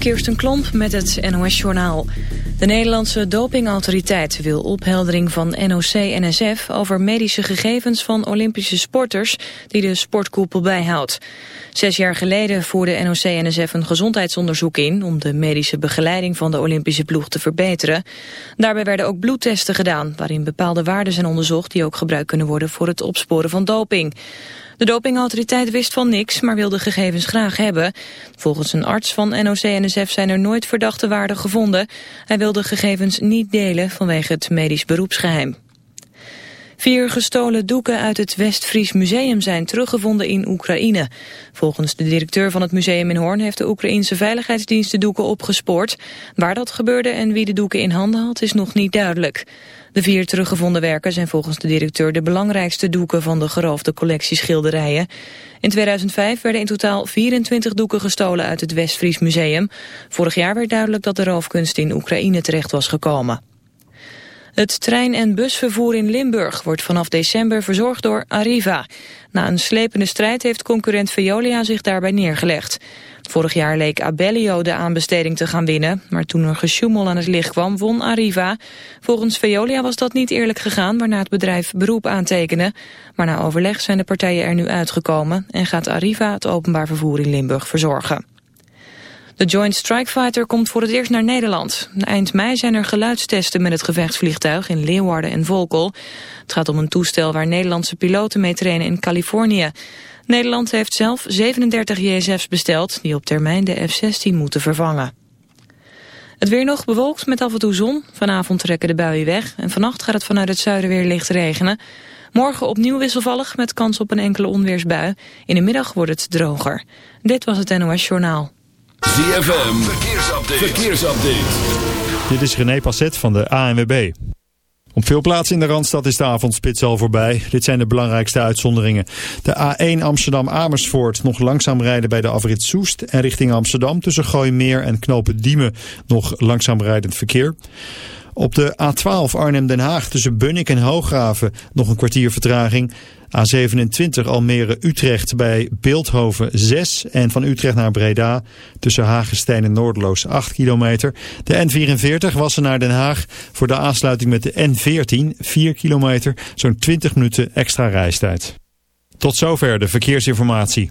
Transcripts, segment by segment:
Kirsten Klomp met het NOS-journaal. De Nederlandse dopingautoriteit wil opheldering van NOC-NSF... over medische gegevens van Olympische sporters die de sportkoepel bijhoudt. Zes jaar geleden voerde NOC-NSF een gezondheidsonderzoek in... om de medische begeleiding van de Olympische ploeg te verbeteren. Daarbij werden ook bloedtesten gedaan... waarin bepaalde waarden zijn onderzocht... die ook gebruikt kunnen worden voor het opsporen van doping. De dopingautoriteit wist van niks, maar wilde gegevens graag hebben. Volgens een arts van NOC-NSF zijn er nooit verdachte waarden gevonden. Hij wilde gegevens niet delen vanwege het medisch beroepsgeheim. Vier gestolen doeken uit het Westfries Museum zijn teruggevonden in Oekraïne. Volgens de directeur van het museum in Hoorn heeft de Oekraïnse veiligheidsdienst de doeken opgespoord. Waar dat gebeurde en wie de doeken in handen had is nog niet duidelijk. De vier teruggevonden werken zijn volgens de directeur de belangrijkste doeken van de geroofde collectie schilderijen. In 2005 werden in totaal 24 doeken gestolen uit het Westfries Museum. Vorig jaar werd duidelijk dat de roofkunst in Oekraïne terecht was gekomen. Het trein- en busvervoer in Limburg wordt vanaf december verzorgd door Arriva. Na een slepende strijd heeft concurrent Veolia zich daarbij neergelegd. Vorig jaar leek Abellio de aanbesteding te gaan winnen, maar toen er gesjoemel aan het licht kwam, won Arriva. Volgens Veolia was dat niet eerlijk gegaan, waarna het bedrijf beroep aantekende. Maar na overleg zijn de partijen er nu uitgekomen en gaat Arriva het openbaar vervoer in Limburg verzorgen. De Joint Strike Fighter komt voor het eerst naar Nederland. Eind mei zijn er geluidstesten met het gevechtsvliegtuig in Leeuwarden en Volkel. Het gaat om een toestel waar Nederlandse piloten mee trainen in Californië. Nederland heeft zelf 37 JSF's besteld die op termijn de F-16 moeten vervangen. Het weer nog bewolkt met af en toe zon. Vanavond trekken de buien weg en vannacht gaat het vanuit het zuiden weer licht regenen. Morgen opnieuw wisselvallig met kans op een enkele onweersbui. In de middag wordt het droger. Dit was het NOS Journaal. ZFM, verkeersupdate. verkeersupdate. Dit is René Passet van de ANWB. Op veel plaatsen in de Randstad is de avondspits al voorbij. Dit zijn de belangrijkste uitzonderingen. De A1 Amsterdam-Amersfoort nog langzaam rijden bij de afrit Soest... en richting Amsterdam tussen Gooimeer en Knopen Diemen nog langzaam rijdend verkeer. Op de A12 Arnhem-Den Haag tussen Bunnik en Hooggraven nog een kwartier vertraging... A27 Almere-Utrecht bij Beeldhoven 6 en van Utrecht naar Breda tussen Hagestein en Noordeloos 8 kilometer. De N44 was naar Den Haag voor de aansluiting met de N14 4 kilometer, zo'n 20 minuten extra reistijd. Tot zover de verkeersinformatie.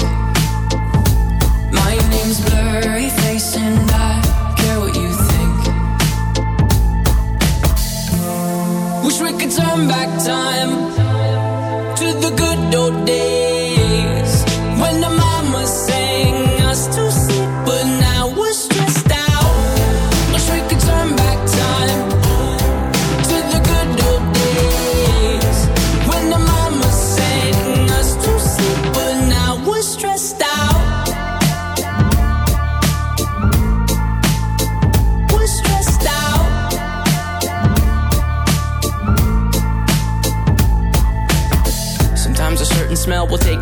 Time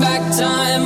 back time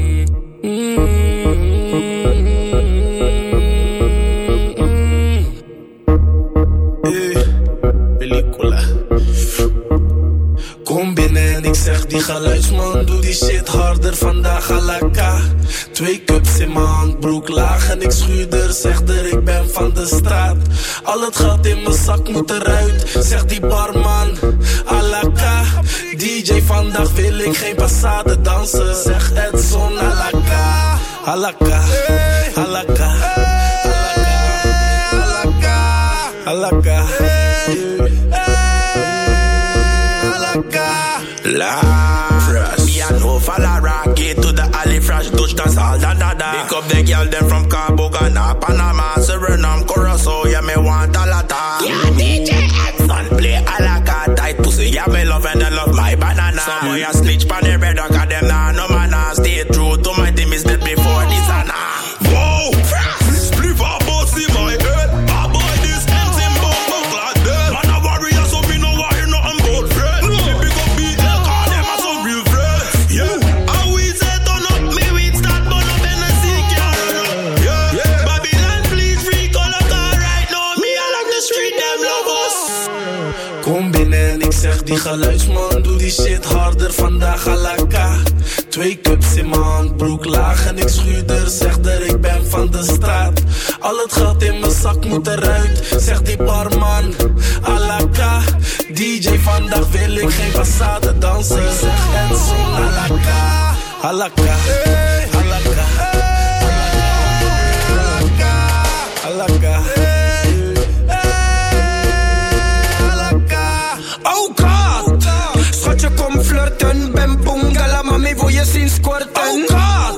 die geluidsman, doe die shit harder vandaag à la K. Twee cups in mijn handbroek laag en ik schuurder, zeg er ik ben van de straat. Al het geld in mijn zak moet eruit, zegt die barman, à la K. DJ vandaag wil ik geen passade dansen, zeg Edson. À la K. À la K, à la K, à la K. La Me and no follow rocky to the alley fresh. Dutch dance all da da da. Pick up the girl them from Cabo Ghana Panama, Suriname, Curacao Yeah, me want a lot of Yeah, DJ Son play a la carte. Tight pussy, yeah, me love and I love my banana. Some boy a snitch pan the red Cause them nah geluidsman, doe die shit harder vandaag à la K. Twee cups in mijn handbroek laag en ik schuurder, zeg er ik ben van de straat. Al het geld in mijn zak moet eruit, zegt die barman, à la K. DJ vandaag wil ik geen passade dansen, zeg la K. À la K, à mami wil je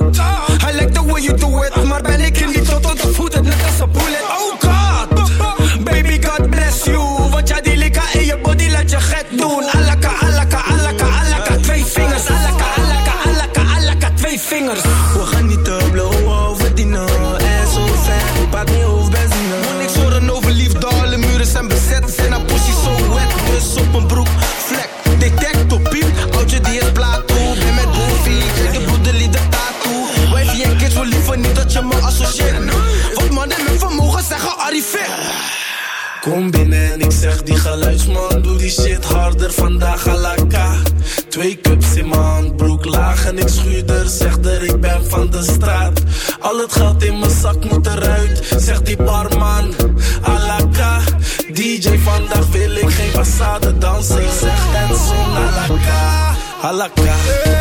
Oh god. I like the way you do it vandaag alaka. Twee cups in mijn handbroek laag en ik schuurder. zeg er, ik ben van de straat. Al het geld in mijn zak moet eruit, zegt die barman. Alaka, DJ vandaag wil ik geen façade dansen. Ik zeg en alaka, alaka.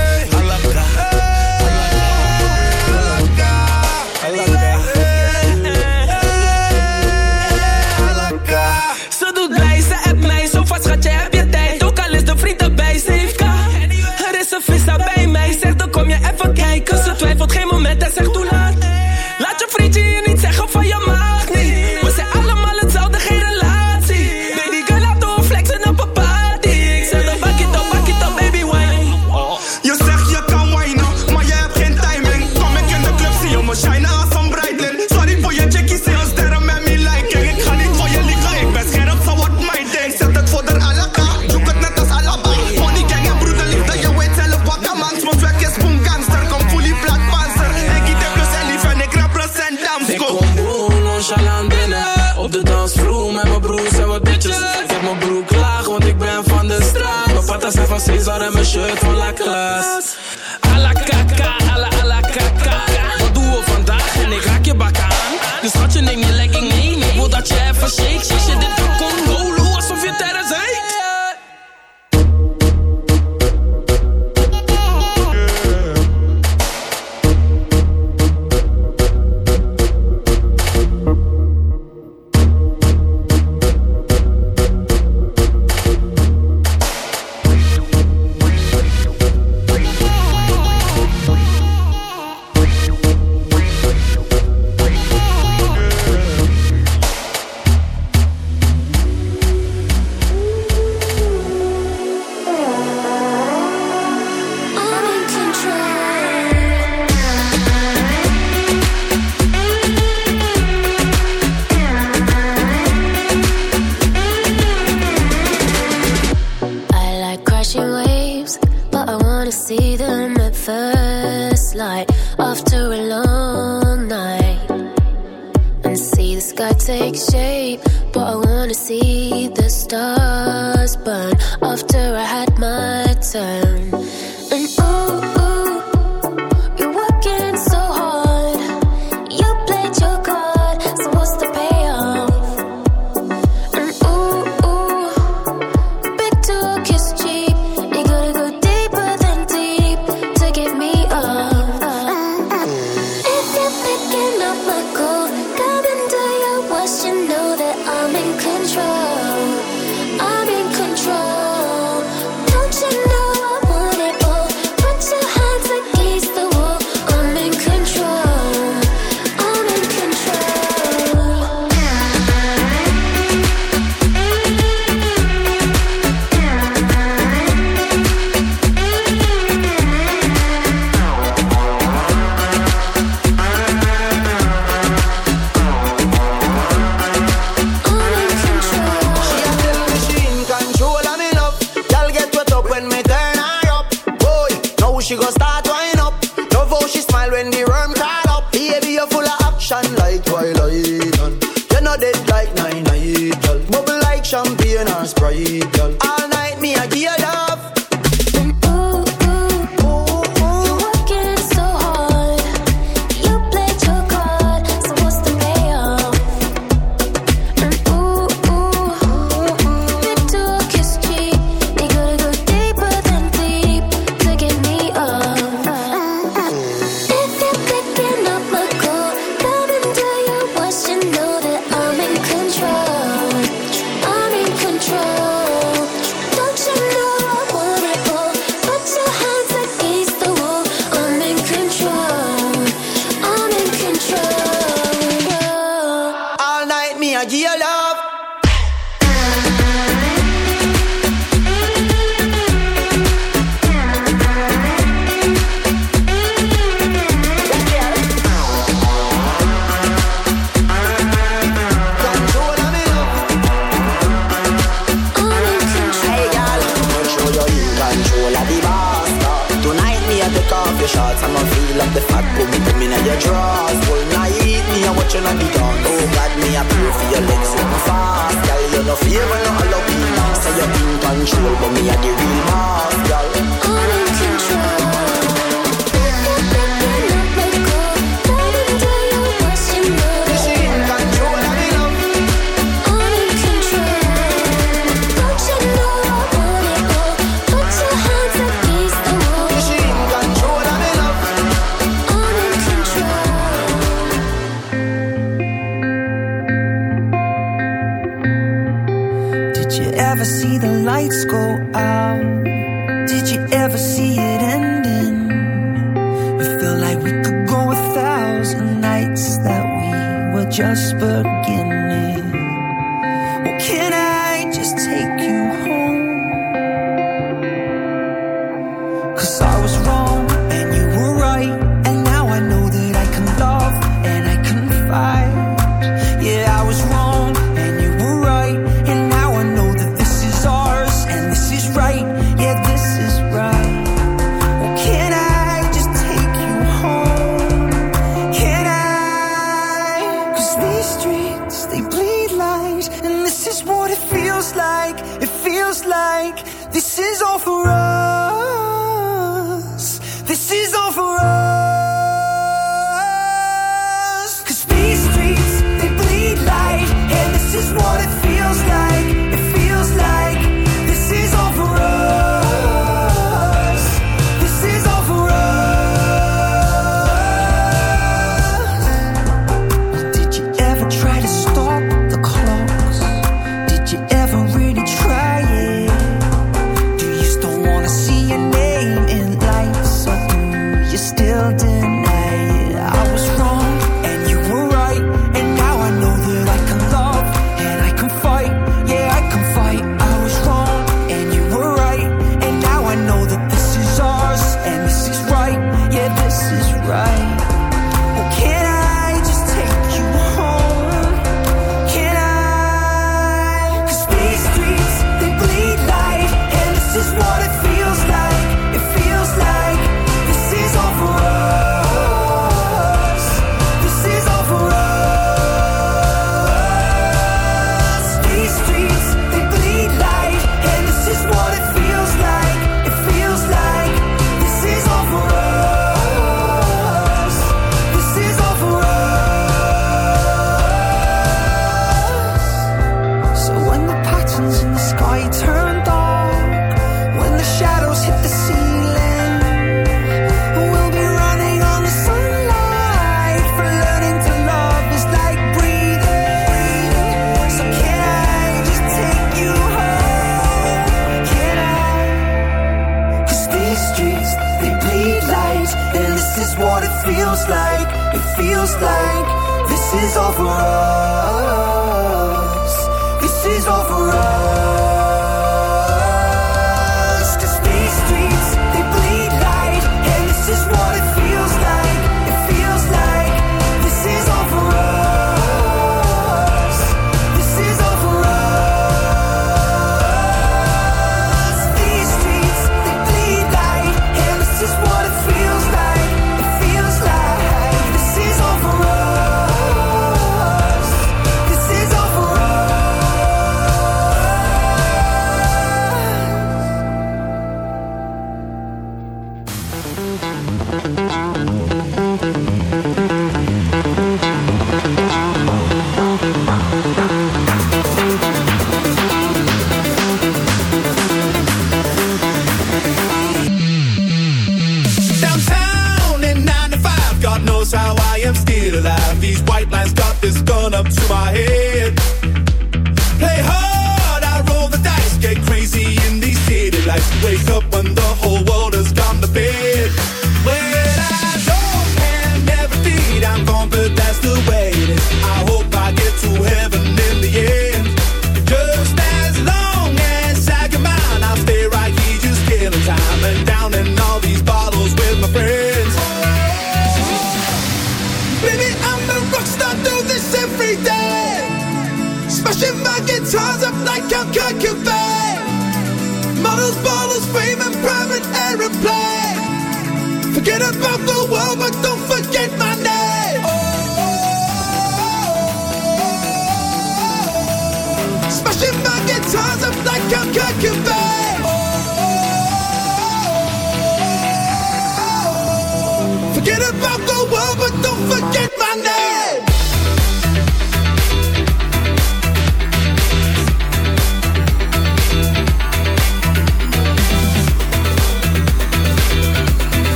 shorts I'm going feel like the fat put me put me in your drawers. Whole night me a watching on the dance Oh God me a pray for your legs so fast. Girl You're no favor no allow me Say you're in control but me a the real boss Girl. I'm in control.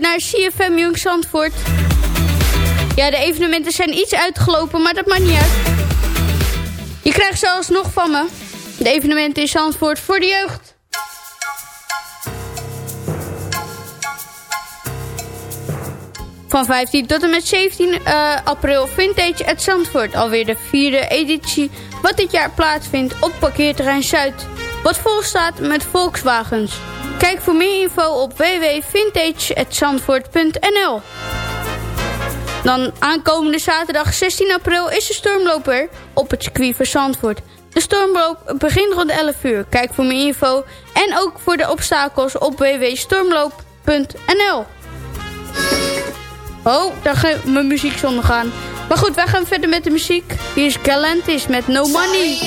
Naar CFM Jong Zandvoort. Ja, de evenementen zijn iets uitgelopen, maar dat maakt niet uit. Je krijgt ze alsnog van me. De evenementen in Zandvoort voor de jeugd. Van 15 tot en met 17 eh, april Vintage at Zandvoort. Alweer de vierde editie wat dit jaar plaatsvindt op parkeerterrein Zuid. Wat vol staat met Volkswagens. Kijk voor meer info op www.vintage.zandvoort.nl Dan aankomende zaterdag 16 april is de stormloper op het circuit van Zandvoort. De stormloop begint rond 11 uur. Kijk voor meer info en ook voor de obstakels op www.stormloop.nl Oh, daar gaat mijn muziek zonder gaan. Maar goed, wij gaan verder met de muziek. Hier is Galantis met No Money.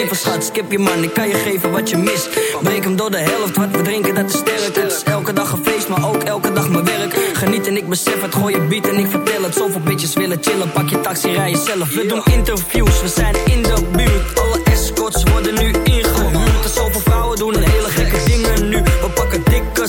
ding van schat, skip je man, ik kan je geven wat je mist. Breek hem door de helft, wat we drinken dat is sterk. Het is elke dag een feest, maar ook elke dag mijn werk. Geniet en ik besef het, gooi je beat en ik vertel het. Zoveel bitches willen chillen, pak je taxi, rij jezelf. We doen interviews, we zijn in de buurt. Alle escorts worden nu ingehuurd. Er zoveel vrouwen doen hele gekke dingen nu. We pakken dikke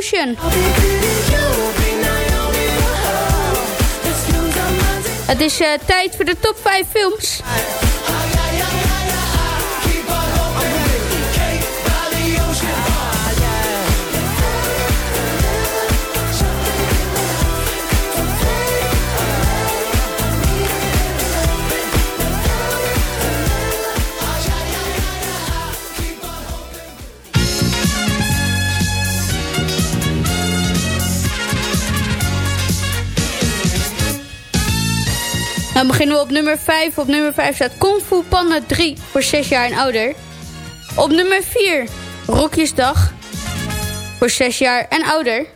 and Het is eh, tijd voor de top 5 films. Dan beginnen we op nummer 5. Op nummer 5 staat Kung Fu Panda 3 voor 6 jaar en ouder. Op nummer 4 Rokjesdag voor 6 jaar en ouder.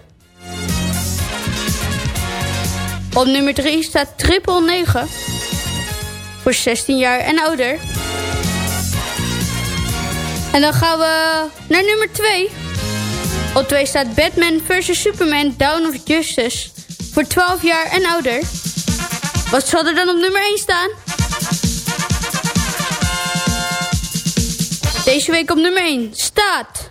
Op nummer 3 staat Triple 9 voor 16 jaar en ouder. En dan gaan we naar nummer 2. Op 2 staat Batman vs Superman Dawn of Justice voor 12 jaar en ouder. Wat zal er dan op nummer 1 staan? Deze week op nummer 1 staat...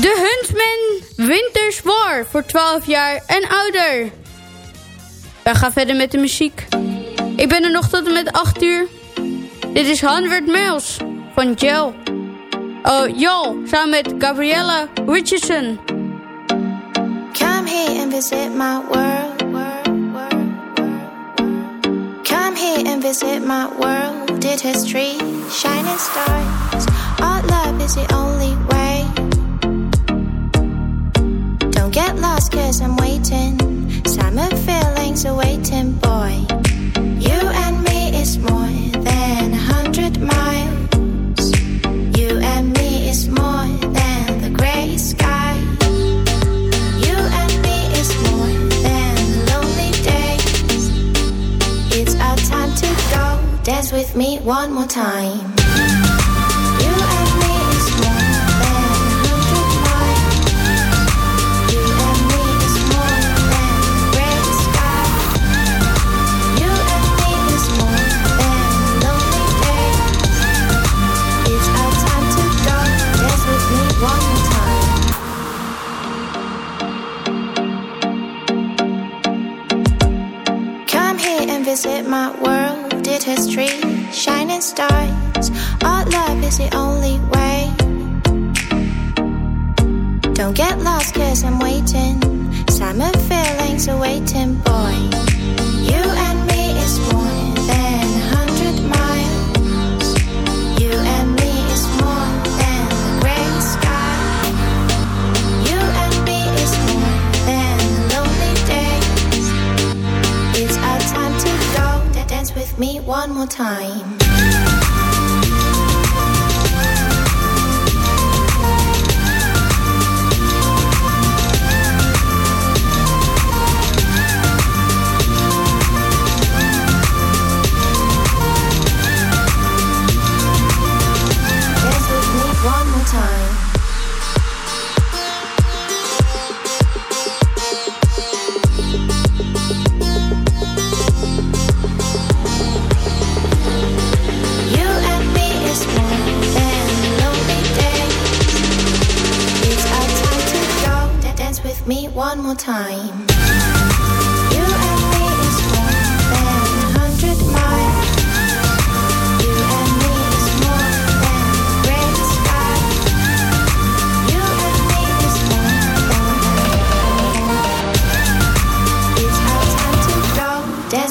The Huntsman Winters War voor 12 jaar en ouder. We gaan verder met de muziek. Ik ben er nog tot en met 8 uur. Dit is 100 Miles van Gel. Oh, Jal, samen met Gabriella Richardson. Come here and visit my world. Come here and visit my world. Did history, shining stars. Our love is the only way. Don't get lost, cause I'm waiting. Summer feelings are waiting, boy. With me one more time.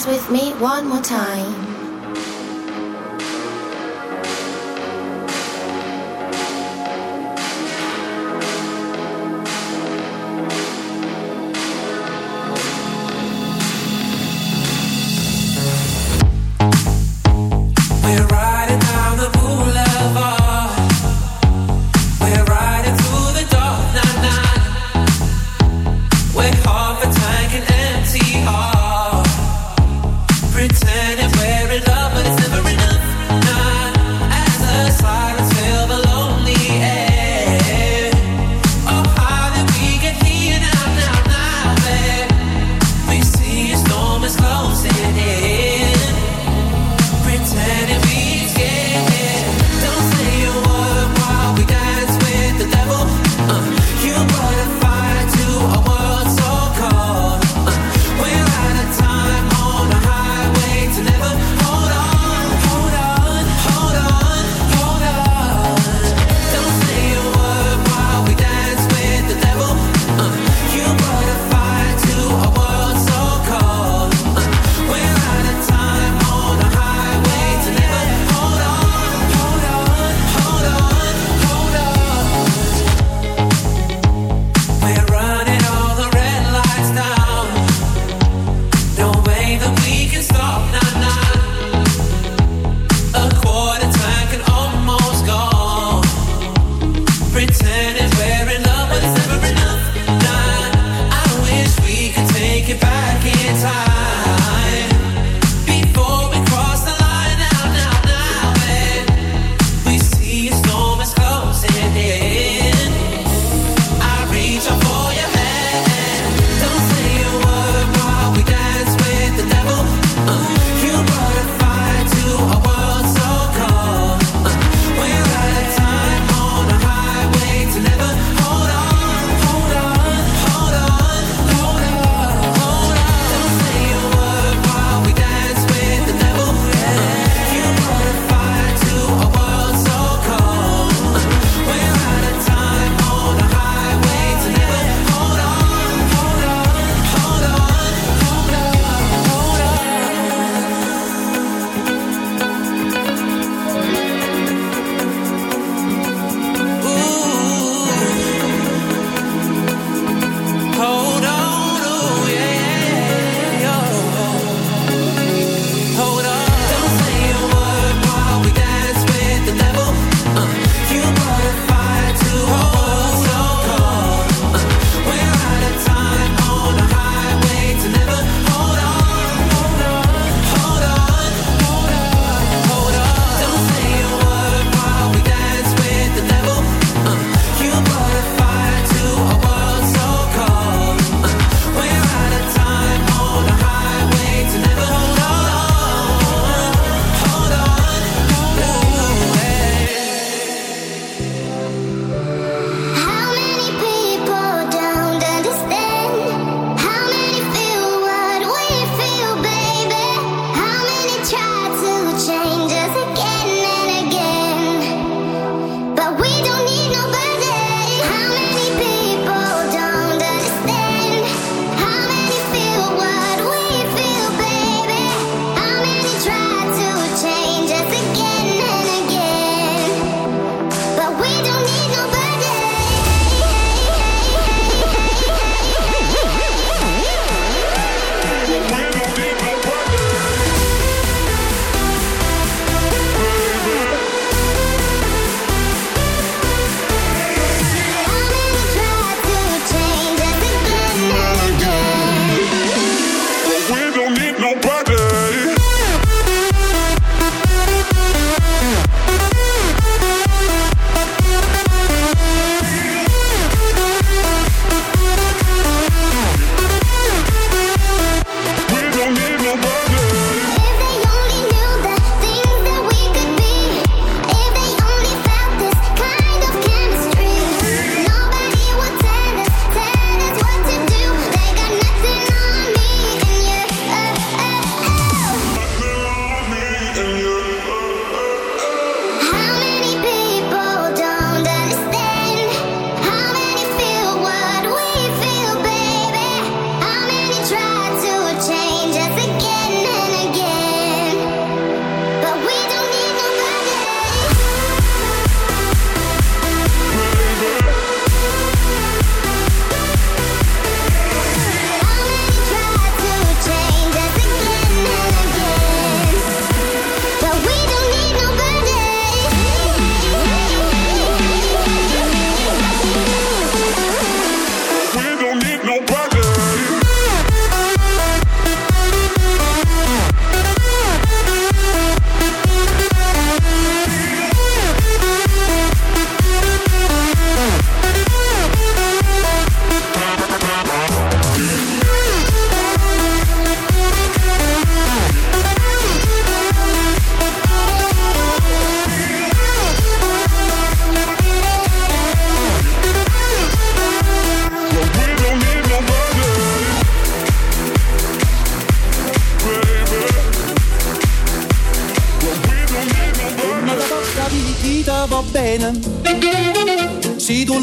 With me one more time.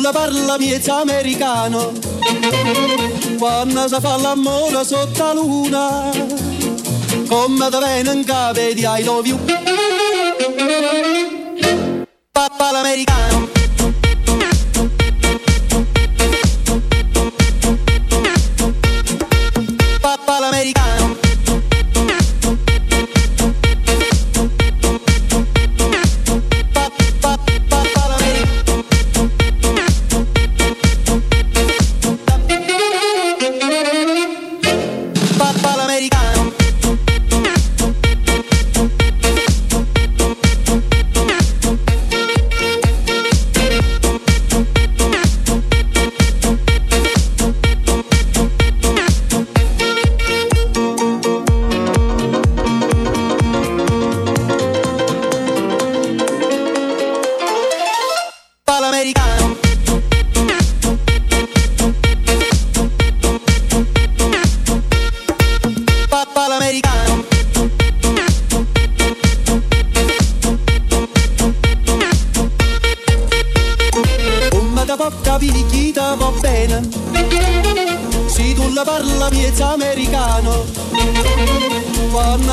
quando parla miezza americano, quando si fa l'amore sotto la luna, come da venga vedi ai dovi.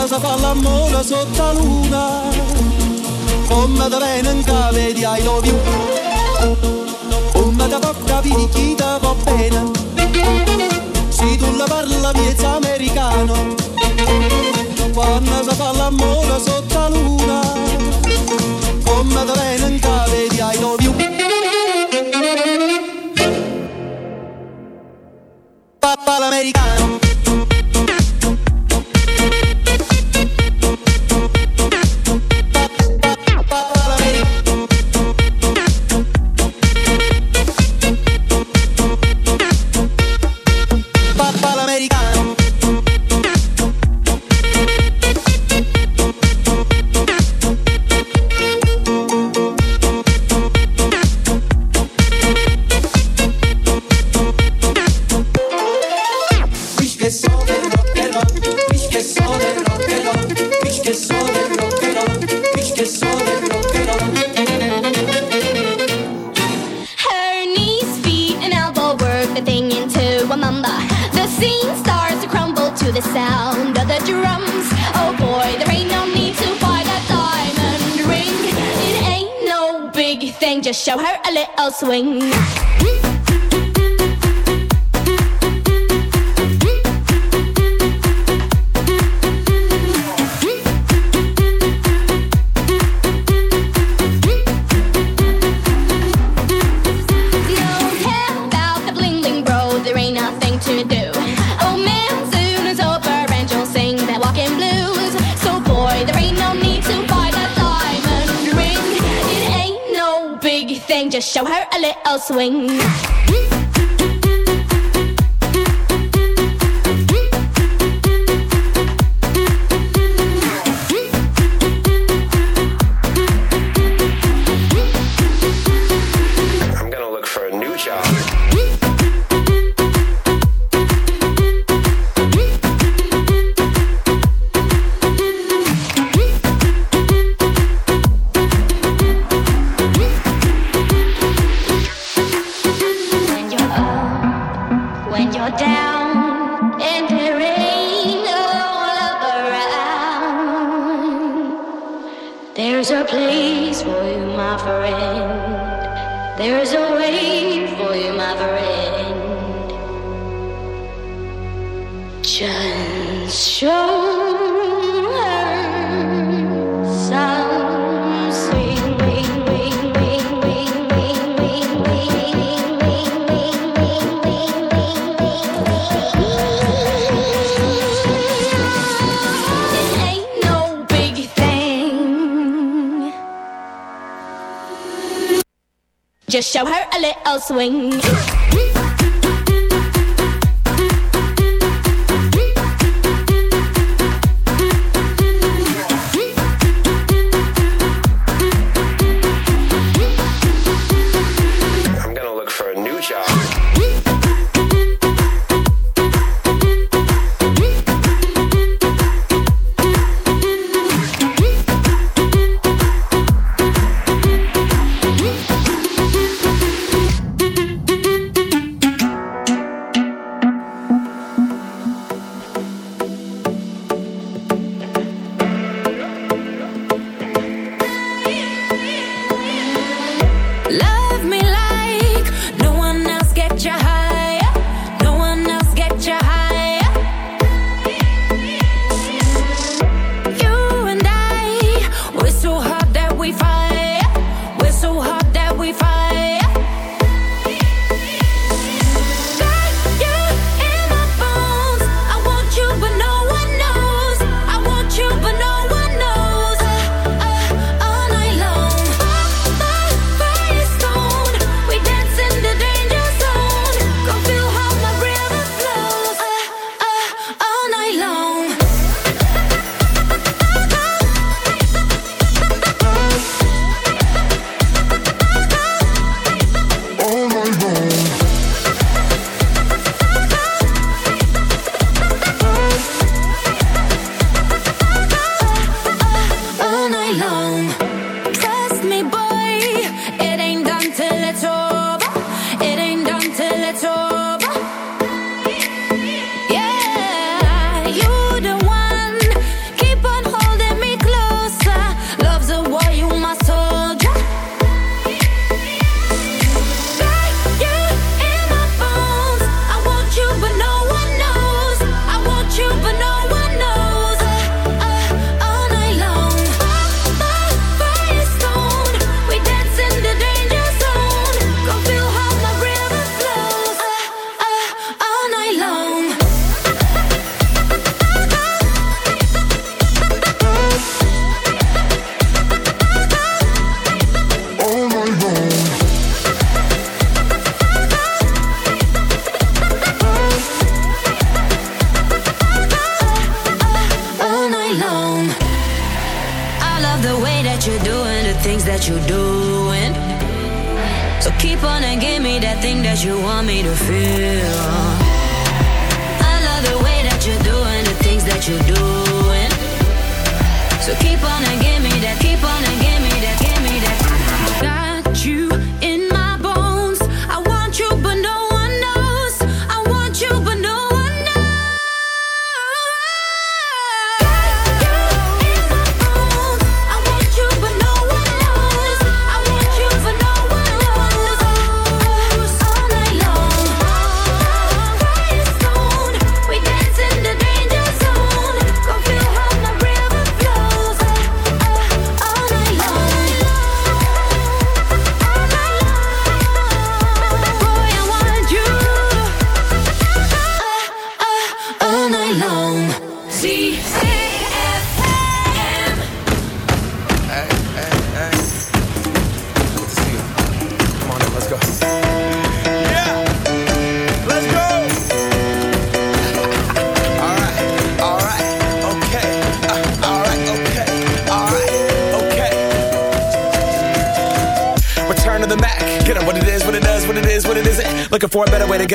si fa l'amore sotto la luna. Come da cave, di ai lovi come da tocca vedi chi ti va bene. Se tu la parla miezza americano. Quando si fa l'amore sotto la luna. Come da cave, di ai lovi Papa l'americano. swing. darling, that you're doing. So keep on and give me that thing that you want me to feel. I love the way that you're doing the things that you're doing. So keep on and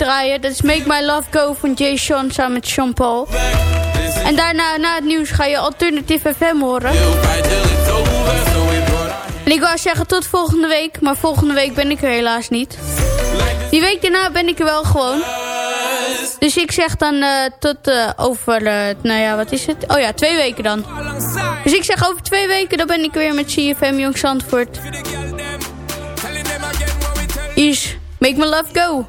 Draaien. Dat is Make My Love Go van Jay Sean samen met Sean Paul. En daarna, na het nieuws, ga je Alternative FM horen. En ik wou zeggen tot volgende week. Maar volgende week ben ik er helaas niet. Die week daarna ben ik er wel gewoon. Dus ik zeg dan uh, tot uh, over, uh, nou ja, wat is het? Oh ja, twee weken dan. Dus ik zeg over twee weken, dan ben ik weer met CFM Jong Zandvoort. Is Make My Love Go.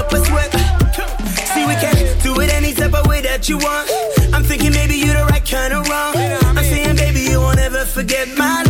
Up a sweat. See we can do it any type of way that you want. I'm thinking maybe you're the right kind of wrong. I'm saying baby you won't ever forget my love.